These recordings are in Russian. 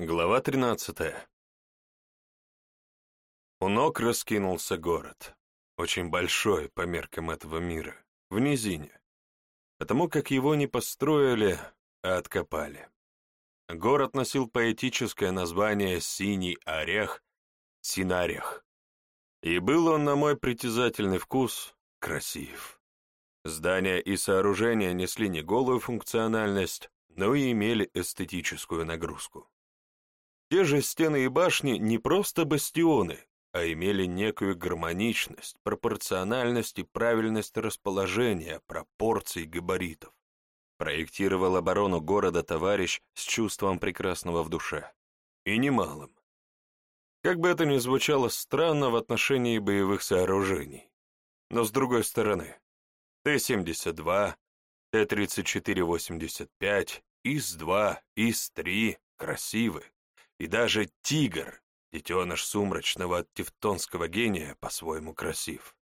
Глава тринадцатая. У ног раскинулся город, очень большой по меркам этого мира, в низине, потому как его не построили, а откопали. Город носил поэтическое название «Синий орех», «Синарех». И был он, на мой притязательный вкус, красив. Здания и сооружения несли не голую функциональность, но и имели эстетическую нагрузку. Те же стены и башни не просто бастионы, а имели некую гармоничность, пропорциональность и правильность расположения, пропорций, габаритов. Проектировал оборону города товарищ с чувством прекрасного в душе. И немалым. Как бы это ни звучало странно в отношении боевых сооружений. Но с другой стороны, Т-72, Т-34-85, ИС-2, ИС-3 красивы, и даже «Тигр», детеныш сумрачного от тевтонского гения, по-своему красив.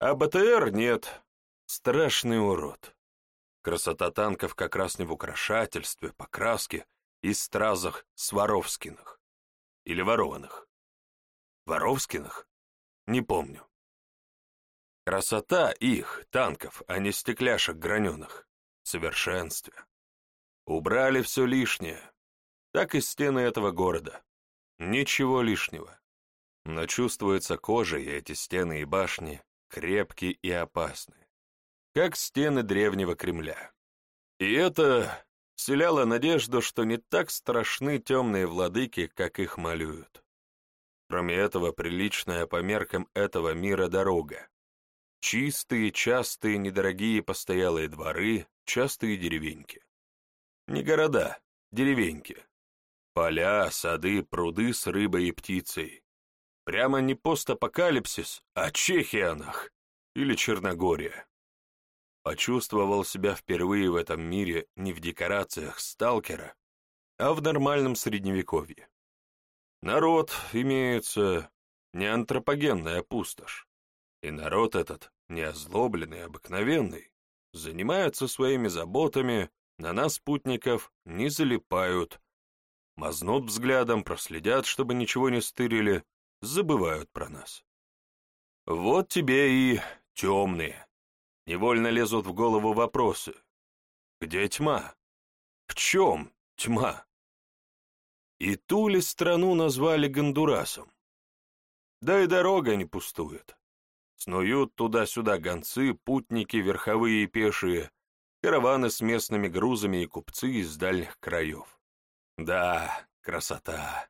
А БТР нет, страшный урод. Красота танков как раз не в украшательстве, покраске и стразах Сваровскиных. Или ворованных. Воровскиных? Не помню. Красота их, танков, а не стекляшек граненых. Совершенстве. Убрали все лишнее, так и стены этого города. Ничего лишнего. Но чувствуется кожей эти стены и башни крепкие и опасные, как стены древнего Кремля. И это вселяло надежду, что не так страшны темные владыки, как их малюют. Кроме этого, приличная по меркам этого мира дорога. Чистые, частые, недорогие постоялые дворы, частые деревеньки. Не города, деревеньки. Поля, сады, пруды с рыбой и птицей. Прямо не постапокалипсис, а Чехианах или Черногория. Почувствовал себя впервые в этом мире не в декорациях сталкера, а в нормальном средневековье. Народ имеется не антропогенная пустошь, и народ этот не озлобленный, обыкновенный, занимается своими заботами, на нас, путников, не залипают, мазнут взглядом, проследят, чтобы ничего не стырили, забывают про нас. Вот тебе и темные. Невольно лезут в голову вопросы. Где тьма? В чем тьма? И ту ли страну назвали Гондурасом? Да и дорога не пустует. Снуют туда-сюда гонцы, путники, верховые и пешие, караваны с местными грузами и купцы из дальних краев. Да, красота.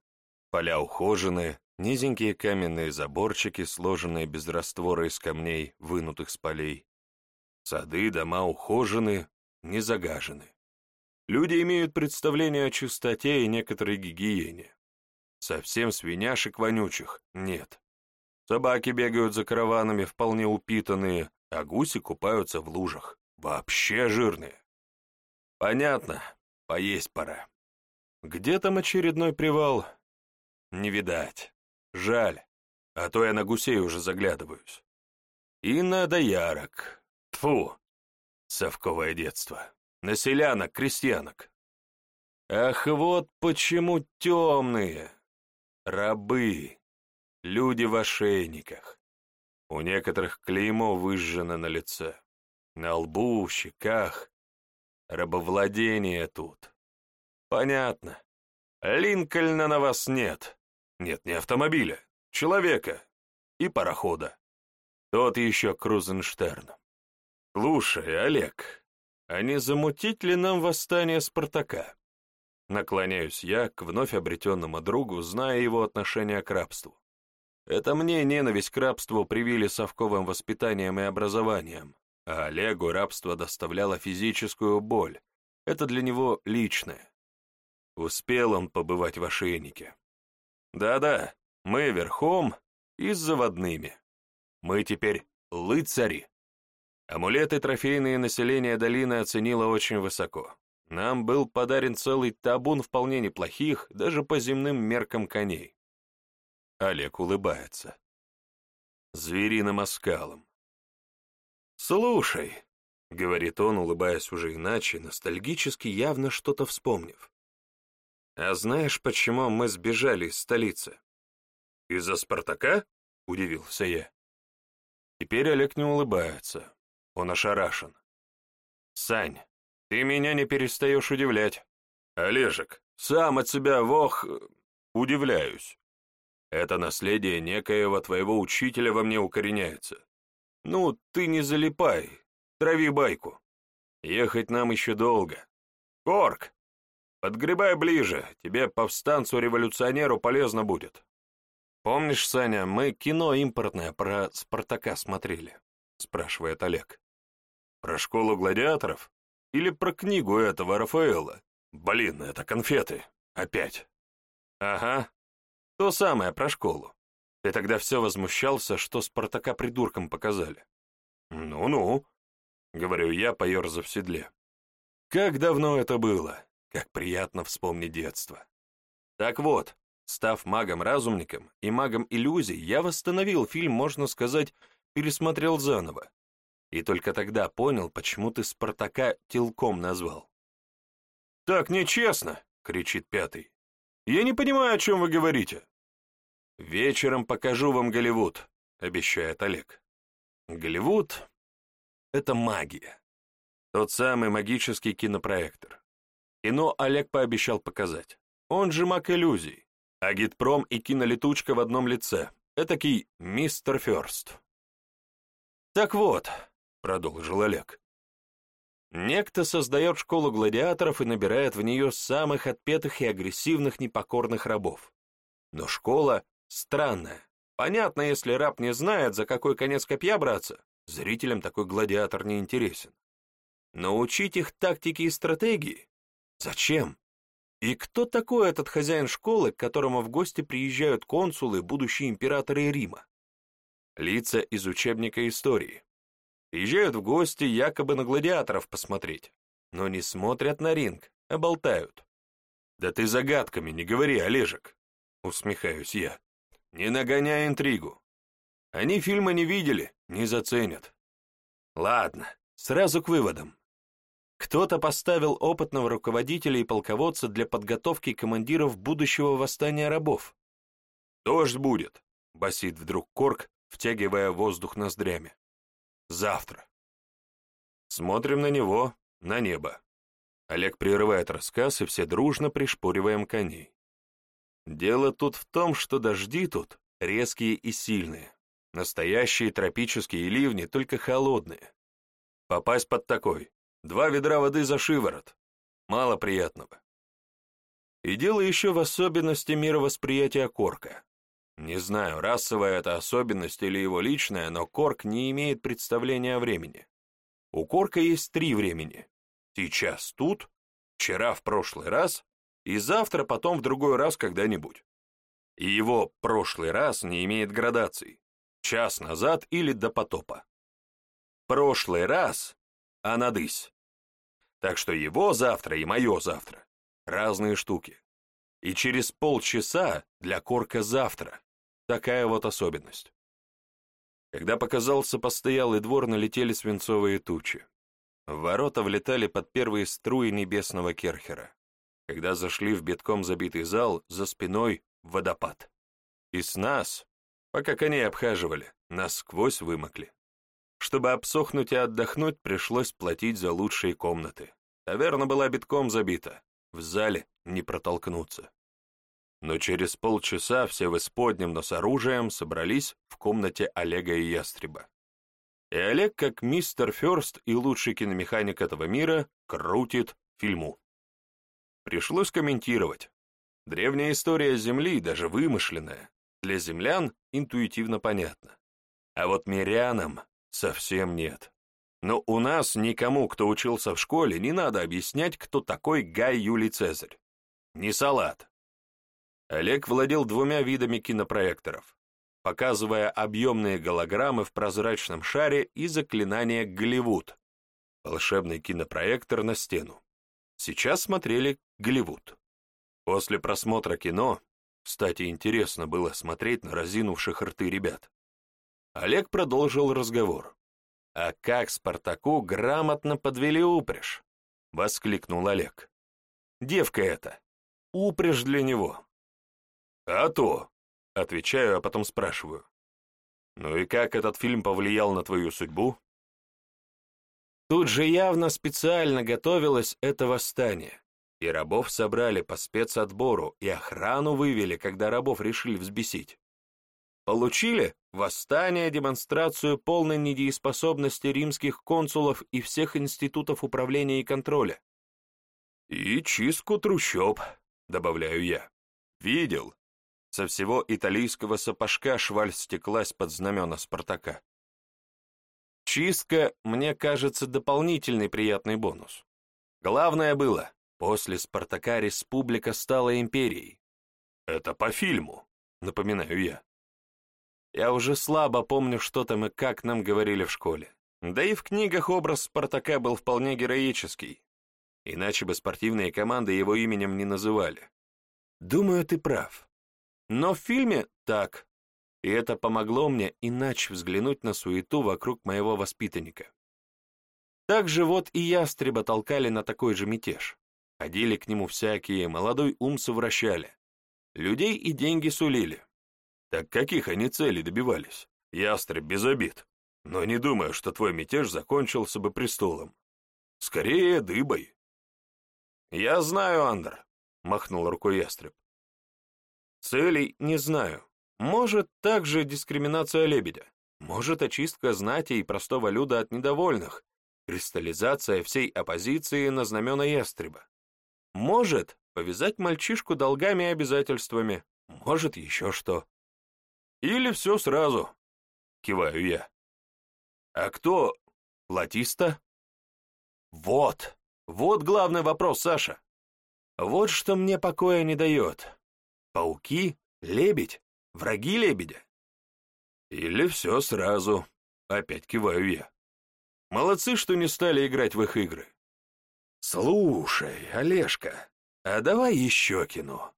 Поля ухожены, низенькие каменные заборчики, сложенные без раствора из камней, вынутых с полей. Сады, дома ухожены, не загажены. Люди имеют представление о чистоте и некоторой гигиене. Совсем свиняшек вонючих нет. Собаки бегают за караванами, вполне упитанные, а гуси купаются в лужах, вообще жирные. Понятно, поесть пора. Где там очередной привал? Не видать. Жаль, а то я на гусей уже заглядываюсь. И на доярок. Тфу, совковое детство. На селянок, крестьянок. Ах, вот почему темные. Рабы. Люди в ошейниках. У некоторых клеймо выжжено на лице. На лбу, щеках. Рабовладение тут. Понятно. Линкольна на вас нет. Нет ни автомобиля, человека и парохода. Тот еще Крузенштерн. Слушай, Олег, а не замутить ли нам восстание Спартака? Наклоняюсь я к вновь обретенному другу, зная его отношение к рабству. Это мне ненависть к рабству привили совковым воспитанием и образованием, а Олегу рабство доставляло физическую боль. Это для него личное. Успел он побывать в ошейнике. Да-да, мы верхом и с заводными. Мы теперь лыцари. Амулеты трофейные население долины оценило очень высоко. Нам был подарен целый табун вполне неплохих, даже по земным меркам коней. Олег улыбается. Звериным оскалом. «Слушай», — говорит он, улыбаясь уже иначе, ностальгически явно что-то вспомнив. «А знаешь, почему мы сбежали из столицы?» «Из-за Спартака?» — удивился я. Теперь Олег не улыбается. Он ошарашен. «Сань, ты меня не перестаешь удивлять. Олежек, сам от себя, вох, удивляюсь. Это наследие некоего твоего учителя во мне укореняется. Ну, ты не залипай, трави байку. Ехать нам еще долго. Корк, подгребай ближе, тебе, повстанцу-революционеру, полезно будет. Помнишь, Саня, мы кино импортное про Спартака смотрели? Спрашивает Олег. Про школу гладиаторов? Или про книгу этого Рафаэла? Блин, это конфеты. Опять. Ага. То самое про школу. Ты тогда все возмущался, что Спартака придурком показали. Ну-ну, говорю я, поерзав в седле. Как давно это было, как приятно вспомнить детство. Так вот, став магом-разумником и магом иллюзий, я восстановил фильм, можно сказать, пересмотрел заново. И только тогда понял, почему ты Спартака телком назвал. «Так нечестно!» — кричит пятый. «Я не понимаю, о чем вы говорите». «Вечером покажу вам Голливуд», — обещает Олег. Голливуд — это магия. Тот самый магический кинопроектор. Кино Олег пообещал показать. Он же маг иллюзий. Агитпром и кинолетучка в одном лице. Этакий мистер Ферст. Так вот, — продолжил Олег, Некто создает школу гладиаторов и набирает в нее самых отпетых и агрессивных непокорных рабов. Но школа странная. Понятно, если раб не знает, за какой конец копья браться, зрителям такой гладиатор не интересен. Но учить их тактике и стратегии? Зачем? И кто такой этот хозяин школы, к которому в гости приезжают консулы, будущие императоры Рима? Лица из учебника истории. Приезжают в гости якобы на гладиаторов посмотреть, но не смотрят на ринг, а болтают. «Да ты загадками не говори, Олежек!» — усмехаюсь я. «Не нагоняй интригу. Они фильма не видели, не заценят». Ладно, сразу к выводам. Кто-то поставил опытного руководителя и полководца для подготовки командиров будущего восстания рабов. «Дождь будет», — басит вдруг Корк, втягивая воздух ноздрями. Завтра. Смотрим на него, на небо. Олег прерывает рассказ, и все дружно пришпориваем коней. Дело тут в том, что дожди тут резкие и сильные. Настоящие тропические ливни, только холодные. Попасть под такой. Два ведра воды за шиворот. Мало приятного. И дело еще в особенности мировосприятия Корка. Не знаю, расовая это особенность или его личная, но Корк не имеет представления о времени. У Корка есть три времени. Сейчас тут, вчера в прошлый раз и завтра потом в другой раз когда-нибудь. И его прошлый раз не имеет градаций. Час назад или до потопа. Прошлый раз, а надысь. Так что его завтра и мое завтра — разные штуки. И через полчаса для Корка завтра. Такая вот особенность. Когда показался постоялый двор, налетели свинцовые тучи. В ворота влетали под первые струи небесного керхера. Когда зашли в битком забитый зал, за спиной водопад. И с нас, пока коней обхаживали, насквозь вымокли. Чтобы обсохнуть и отдохнуть, пришлось платить за лучшие комнаты. Таверна была битком забита, в зале не протолкнуться. Но через полчаса все в исподнем, но с оружием собрались в комнате Олега и Ястреба. И Олег, как мистер Ферст и лучший киномеханик этого мира, крутит фильму. Пришлось комментировать. Древняя история Земли, даже вымышленная, для землян интуитивно понятна. А вот мирянам совсем нет. Но у нас никому, кто учился в школе, не надо объяснять, кто такой Гай Юлий Цезарь. Не салат, Олег владел двумя видами кинопроекторов, показывая объемные голограммы в прозрачном шаре и заклинание «Голливуд» — волшебный кинопроектор на стену. Сейчас смотрели «Голливуд». После просмотра кино, кстати, интересно было смотреть на разинувших рты ребят, Олег продолжил разговор. «А как Спартаку грамотно подвели упряжь?» — воскликнул Олег. «Девка эта, упряжь для него. А то, отвечаю, а потом спрашиваю. Ну и как этот фильм повлиял на твою судьбу? Тут же явно специально готовилось это восстание, и рабов собрали по спецотбору, и охрану вывели, когда рабов решили взбесить. Получили восстание, демонстрацию полной недееспособности римских консулов и всех институтов управления и контроля. И чистку трущоб, добавляю я. Видел. Со всего итальянского сапожка шваль стеклась под знамена Спартака. Чистка, мне кажется, дополнительный приятный бонус. Главное было, после Спартака республика стала империей. Это по фильму, напоминаю я. Я уже слабо помню, что там и как нам говорили в школе. Да и в книгах образ Спартака был вполне героический. Иначе бы спортивные команды его именем не называли. Думаю, ты прав. Но в фильме так. И это помогло мне иначе взглянуть на суету вокруг моего воспитанника. Так же вот и ястреба толкали на такой же мятеж. Ходили к нему всякие, молодой ум совращали. Людей и деньги сулили. Так каких они целей добивались? Ястреб без обид. Но не думаю, что твой мятеж закончился бы престолом. Скорее, дыбой. Я знаю, Андер, — махнул рукой ястреб. Целей не знаю. Может, также дискриминация лебедя. Может, очистка знати и простого люда от недовольных, кристаллизация всей оппозиции на знамена ястреба. Может, повязать мальчишку долгами и обязательствами. Может, еще что. Или все сразу, киваю я. А кто? Латиста? Вот, вот главный вопрос, Саша. Вот что мне покоя не дает. Пауки? Лебедь? Враги лебедя? Или все сразу, опять киваю я. Молодцы, что не стали играть в их игры. Слушай, Олежка, а давай еще кино.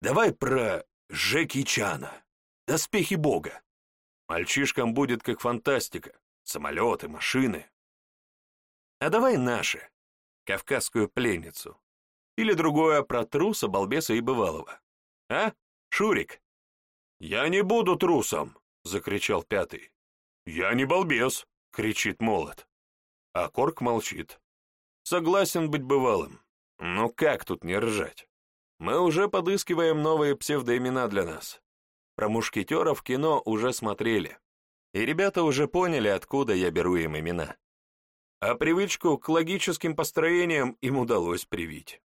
Давай про Жеки Чана. Доспехи Бога. Мальчишкам будет как фантастика. Самолеты, машины. А давай наши. Кавказскую пленницу. Или другое про труса, балбеса и бывалого. А, Шурик? Я не буду трусом, закричал пятый. Я не балбес, кричит молот. А Корк молчит. Согласен быть бывалым. Но как тут не ржать? Мы уже подыскиваем новые псевдоимена для нас. Про мушкетеров кино уже смотрели, и ребята уже поняли, откуда я беру им имена. А привычку к логическим построениям им удалось привить.